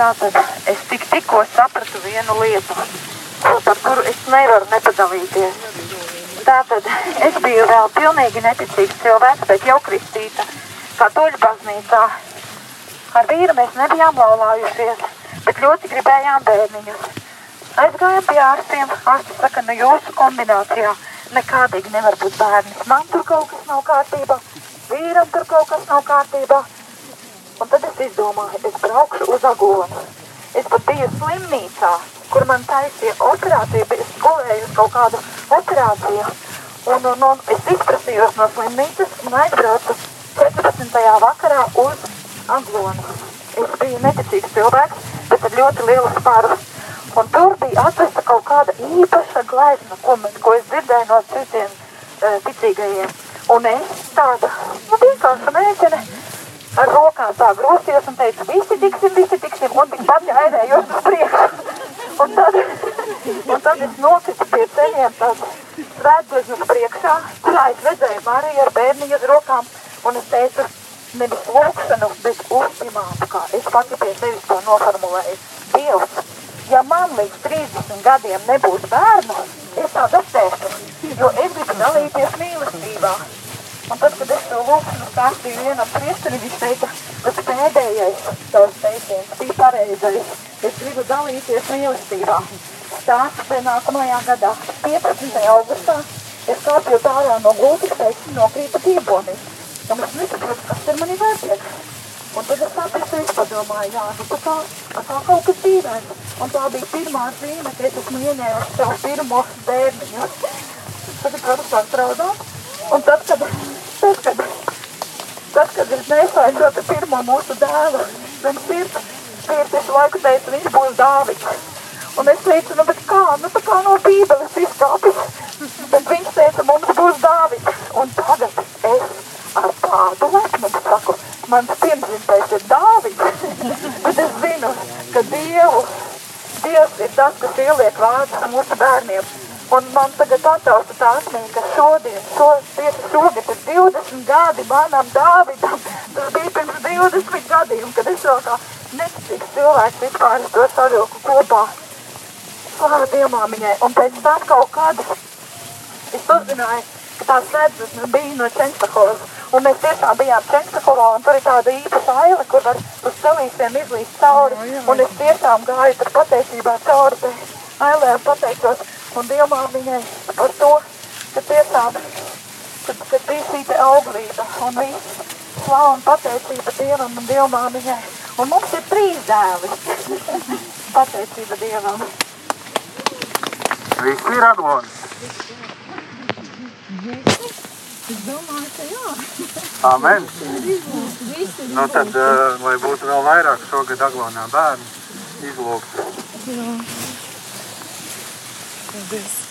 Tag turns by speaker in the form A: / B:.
A: Tātad es tik tikko sapratu vienu lietu, par kuru es nevaru nepadalīties. Tātad es biju vēl pilnīgi neticīgs cilvēks, bet jau kristīta katoļu baznīcā. Ar vīru mēs nebijām laulājušies, bet ļoti gribējām bērniņus. Aizgājām pie ārstiem, ārsti saka, nu jūsu kombinācijā nekādīgi nevar būt bērnis. Man tur kaut kas nav kārtībā, vīram tur kaut kas nav kārtībā. Un tad es izdomāju, es braukšu uz Agonu. Es pat biju slimnīcā, kur man taisīja operāciju, es gulēju uz kaut kādu operāciju. Un, un, un es izprasījos no slimnīcas un aizbraucu 14. vakarā uz Agonu. Es biju neticīgs cilvēks, bet ar ļoti lielu spāru. Un tur bija atvesta kaut kāda īpaša glaisma, ko, ko es dzirdēju no citiem uh, ticīgajiem. Un es tāda, nu, vienkārši mēģinu ar rokām tā grūstījos un teicu, visi tiksim, visi tiksim, un tik pati aizējos uz priekšu. un, tad, un tad es nokritu pie ceļiem tādu svētbeznu priekšā, kurā es redzēju Mariju ar bērniņu uz rokām, un es teicu, nevis lūkšanu, bet ultimātu, kā es pati pie sevis to noformulēju. Dievs, ja man līdz 30 gadiem nebūs bērnu, es tā dastēšu, jo es gribu dalīties mīlestībā. Un tad, kad es to lūkšanu stāstīju vienam priesterim, viņš teica, pareizais. Es gribu dalīties mīlestībā. Pie nākamajā gadā, 15. augustā, es kāpju ārā no gultas, teiksim, nokrīta tībonī. Un es nesaprotu, kas ir mani vērties. Un tad es tāpēc es padomāju, jā, nu tā, tā, tā kaut kas dīvains. Un tā bija pirmā zīme, ka es esmu ieņēmis savu pirmo bērniņu. Tad es varu sākt raudāt. Un tad, kad, tad, kad, tad, kad es nesāju šo pirmo mūsu dēlu, sirds, sirds visu laiku teica, viņš būs Dāvids. Un es teicu, nu, bet kā, nu, tā kā no bībeles izkāpis. Bet viņš teica, mums būs Dāvids. Un tagad es ar tādu lepnumu saku, mans pirmdzimtais ir Dāvids, bet es zinu, ka Dievu, Dievs ir tas, kas ieliek vārdus mūsu bērniem. Un man tagad atausta tā atmiņa, ka šodien, šo, tieši šogad ir 20 gadi manam Dāvidam. Tas bija pirms 20 gadiem, kad es vēl kā neticīgs cilvēks vispār to savilku kopā. Slāva Dievmāmiņai. Un pēc tam kaut kāda es uzzināju, ka tā svētdienas bija no Čenstahovas. Un mēs tiešām bijām Čenstahovā, un tur ir tāda īpaša aila, kur var uz celīsiem izlīst cauri. Un es tiešām gāju tur pateicībā cauri te ailē un pateicos un Dievmāmiņai par to, ka tiešām, ka, ka bija šī te auglība un viss. Slavu un pateicība Dievam un Dievmāmiņai. Un mums ir trīs dēli. pateicība Dievam.
B: Visi ir agloni.
C: Es domāju, ka jā.
B: Amen. Nu tad, uh, lai būtu vēl vairāk šogad aglonā bērnu, izlūgt.
C: Jā. Paldies.